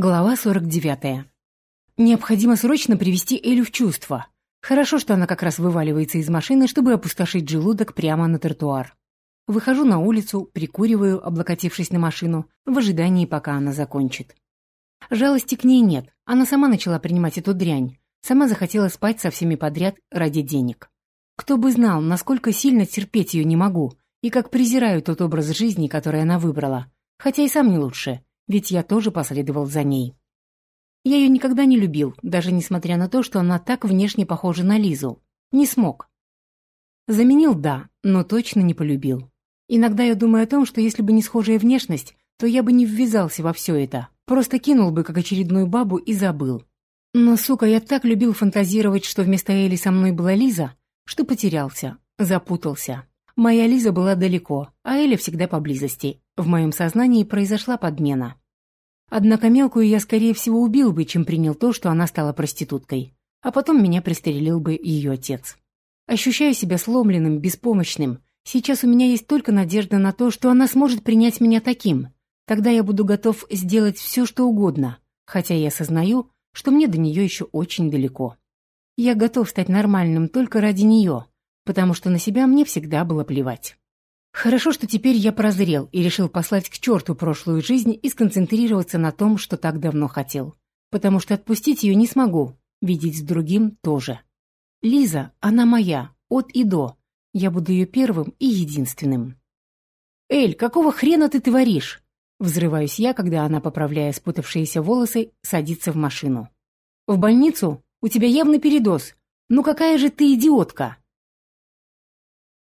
Глава 49. Необходимо срочно привести Элю в чувство. Хорошо, что она как раз вываливается из машины, чтобы опустошить желудок прямо на тротуар. Выхожу на улицу, прикуриваю, облокотившись на машину, в ожидании, пока она закончит. Жалости к ней нет, она сама начала принимать эту дрянь, сама захотела спать со всеми подряд ради денег. Кто бы знал, насколько сильно терпеть ее не могу, и как презираю тот образ жизни, который она выбрала, хотя и сам не лучше – ведь я тоже последовал за ней. Я ее никогда не любил, даже несмотря на то, что она так внешне похожа на Лизу. Не смог. Заменил – да, но точно не полюбил. Иногда я думаю о том, что если бы не схожая внешность, то я бы не ввязался во все это, просто кинул бы как очередную бабу и забыл. Но, сука, я так любил фантазировать, что вместо Эли со мной была Лиза, что потерялся, запутался. Моя Лиза была далеко, а Эля всегда поблизости. В моем сознании произошла подмена. Однако мелкую я, скорее всего, убил бы, чем принял то, что она стала проституткой. А потом меня пристрелил бы ее отец. Ощущаю себя сломленным, беспомощным. Сейчас у меня есть только надежда на то, что она сможет принять меня таким. Тогда я буду готов сделать все, что угодно, хотя я осознаю, что мне до нее еще очень далеко. Я готов стать нормальным только ради нее, потому что на себя мне всегда было плевать. Хорошо, что теперь я прозрел и решил послать к черту прошлую жизнь и сконцентрироваться на том, что так давно хотел. Потому что отпустить ее не смогу, видеть с другим тоже. Лиза, она моя, от и до. Я буду ее первым и единственным. «Эль, какого хрена ты творишь?» Взрываюсь я, когда она, поправляя спутавшиеся волосы, садится в машину. «В больницу? У тебя явный передоз. Ну какая же ты идиотка!»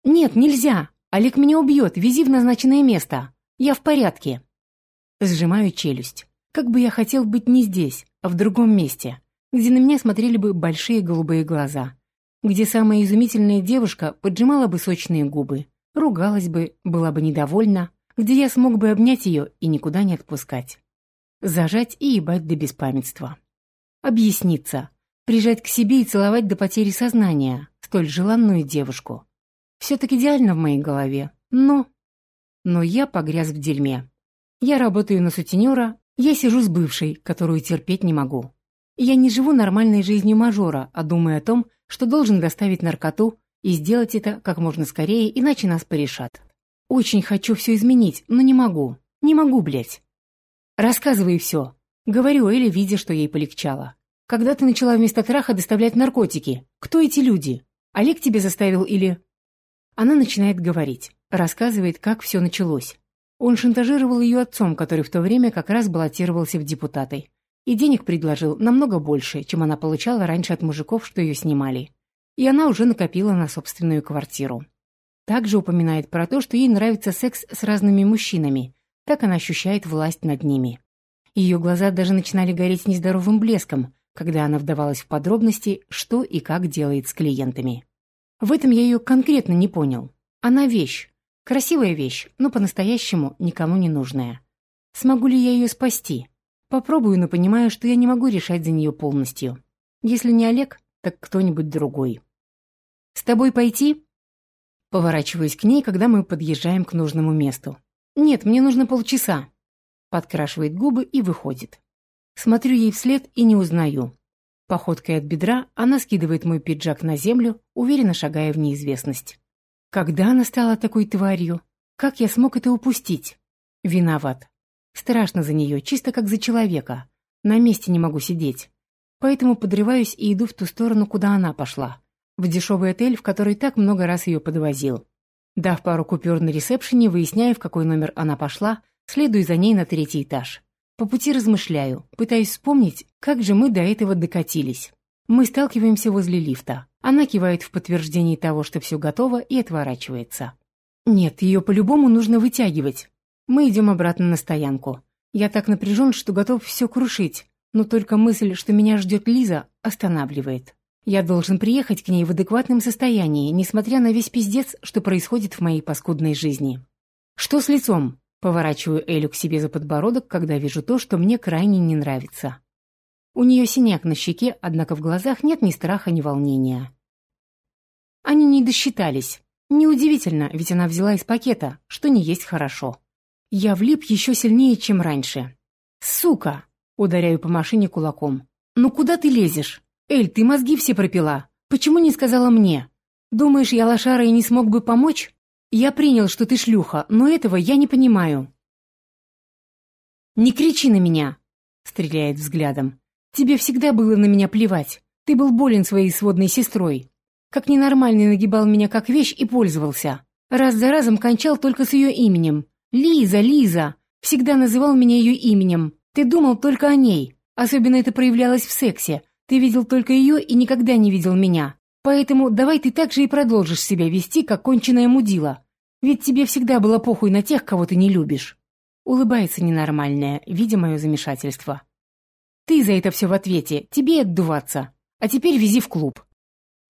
«Нет, нельзя!» Олег меня убьет, вези в назначенное место. Я в порядке. Сжимаю челюсть. Как бы я хотел быть не здесь, а в другом месте, где на меня смотрели бы большие голубые глаза, где самая изумительная девушка поджимала бы сочные губы, ругалась бы, была бы недовольна, где я смог бы обнять ее и никуда не отпускать. Зажать и ебать до беспамятства. Объясниться, прижать к себе и целовать до потери сознания столь желанную девушку. Все так идеально в моей голове, но... Но я погряз в дерьме. Я работаю на сутенера, я сижу с бывшей, которую терпеть не могу. Я не живу нормальной жизнью мажора, а думаю о том, что должен доставить наркоту и сделать это как можно скорее, иначе нас порешат. Очень хочу все изменить, но не могу. Не могу, блядь. Рассказывай все. Говорю Эле, видя, что ей полегчало. Когда ты начала вместо траха доставлять наркотики? Кто эти люди? Олег тебе заставил или... Она начинает говорить, рассказывает, как все началось. Он шантажировал ее отцом, который в то время как раз баллотировался в депутаты. И денег предложил намного больше, чем она получала раньше от мужиков, что ее снимали. И она уже накопила на собственную квартиру. Также упоминает про то, что ей нравится секс с разными мужчинами. Так она ощущает власть над ними. Ее глаза даже начинали гореть нездоровым блеском, когда она вдавалась в подробности, что и как делает с клиентами. В этом я ее конкретно не понял. Она вещь. Красивая вещь, но по-настоящему никому не нужная. Смогу ли я ее спасти? Попробую, но понимаю, что я не могу решать за нее полностью. Если не Олег, так кто-нибудь другой. «С тобой пойти?» Поворачиваюсь к ней, когда мы подъезжаем к нужному месту. «Нет, мне нужно полчаса». Подкрашивает губы и выходит. Смотрю ей вслед и не узнаю. Походкой от бедра она скидывает мой пиджак на землю, уверенно шагая в неизвестность. Когда она стала такой тварью? Как я смог это упустить? Виноват. Страшно за нее, чисто как за человека. На месте не могу сидеть. Поэтому подрываюсь и иду в ту сторону, куда она пошла. В дешевый отель, в который так много раз ее подвозил. Дав пару купюр на ресепшене, выясняю, в какой номер она пошла, следую за ней на третий этаж. По пути размышляю, пытаюсь вспомнить, как же мы до этого докатились. Мы сталкиваемся возле лифта. Она кивает в подтверждении того, что все готово, и отворачивается. Нет, ее по-любому нужно вытягивать. Мы идем обратно на стоянку. Я так напряжен, что готов все крушить, но только мысль, что меня ждет Лиза, останавливает. Я должен приехать к ней в адекватном состоянии, несмотря на весь пиздец, что происходит в моей паскудной жизни. Что с лицом? Поворачиваю Элю к себе за подбородок, когда вижу то, что мне крайне не нравится. У нее синяк на щеке, однако в глазах нет ни страха, ни волнения. Они не досчитались. Неудивительно, ведь она взяла из пакета, что не есть хорошо. Я влип еще сильнее, чем раньше. Сука! Ударяю по машине кулаком. «Ну куда ты лезешь? Эль, ты мозги все пропила. Почему не сказала мне? Думаешь, я лошара и не смог бы помочь? Я принял, что ты шлюха, но этого я не понимаю». «Не кричи на меня!» — стреляет взглядом. «Тебе всегда было на меня плевать. Ты был болен своей сводной сестрой. Как ненормальный нагибал меня как вещь и пользовался. Раз за разом кончал только с ее именем. Лиза, Лиза! Всегда называл меня ее именем. Ты думал только о ней. Особенно это проявлялось в сексе. Ты видел только ее и никогда не видел меня. Поэтому давай ты так же и продолжишь себя вести, как конченая мудила. Ведь тебе всегда было похуй на тех, кого ты не любишь. Улыбается ненормальная, видя мое замешательство. Ты за это все в ответе, тебе отдуваться. А теперь вези в клуб.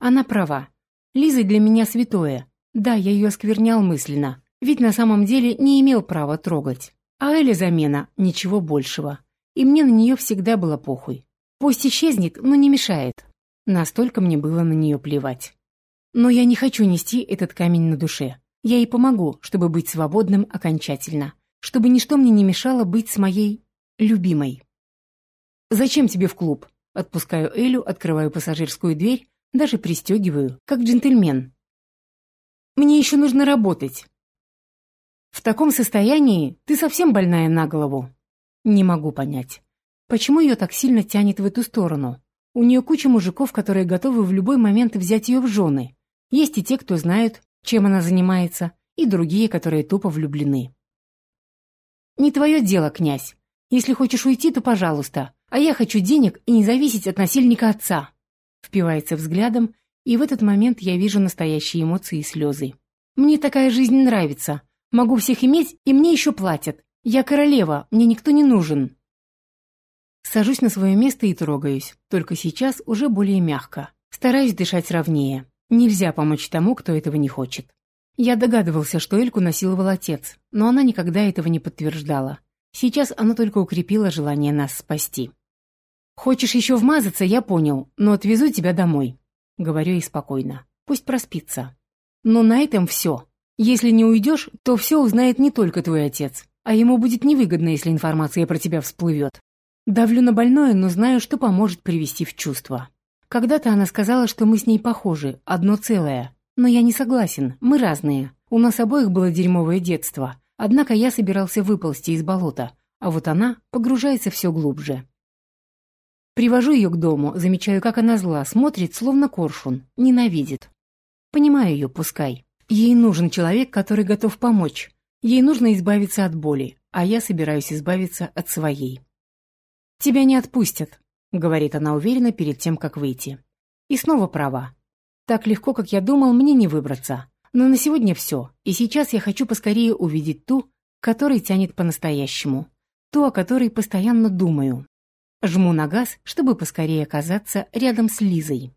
Она права. Лиза для меня святое. Да, я ее осквернял мысленно, ведь на самом деле не имел права трогать. А Эля замена, ничего большего. И мне на нее всегда было похуй. Пусть исчезнет, но не мешает. Настолько мне было на нее плевать. Но я не хочу нести этот камень на душе. Я ей помогу, чтобы быть свободным окончательно. Чтобы ничто мне не мешало быть с моей... любимой. «Зачем тебе в клуб?» Отпускаю Элю, открываю пассажирскую дверь, даже пристегиваю, как джентльмен. Мне еще нужно работать. В таком состоянии ты совсем больная на голову. Не могу понять, почему ее так сильно тянет в эту сторону. У нее куча мужиков, которые готовы в любой момент взять ее в жены. Есть и те, кто знают, чем она занимается, и другие, которые тупо влюблены. Не твое дело, князь. Если хочешь уйти, то пожалуйста. А я хочу денег и не зависеть от насильника отца. Впивается взглядом, и в этот момент я вижу настоящие эмоции и слезы. Мне такая жизнь нравится. Могу всех иметь, и мне еще платят. Я королева, мне никто не нужен. Сажусь на свое место и трогаюсь, только сейчас уже более мягко. Стараюсь дышать ровнее. Нельзя помочь тому, кто этого не хочет. Я догадывался, что Эльку насиловал отец, но она никогда этого не подтверждала. Сейчас она только укрепила желание нас спасти. «Хочешь еще вмазаться, я понял, но отвезу тебя домой», — говорю ей спокойно. «Пусть проспится. Но на этом все. Если не уйдешь, то все узнает не только твой отец, а ему будет невыгодно, если информация про тебя всплывет. Давлю на больное, но знаю, что поможет привести в чувство. Когда-то она сказала, что мы с ней похожи, одно целое. Но я не согласен, мы разные. У нас обоих было дерьмовое детство, Однако я собирался выползти из болота, а вот она погружается все глубже. Привожу ее к дому, замечаю, как она зла, смотрит, словно коршун, ненавидит. Понимаю ее, пускай. Ей нужен человек, который готов помочь. Ей нужно избавиться от боли, а я собираюсь избавиться от своей. «Тебя не отпустят», — говорит она уверенно перед тем, как выйти. И снова права. Так легко, как я думал, мне не выбраться. Но на сегодня все, и сейчас я хочу поскорее увидеть ту, которой тянет по-настоящему, ту, о которой постоянно думаю. Жму на газ, чтобы поскорее оказаться рядом с Лизой.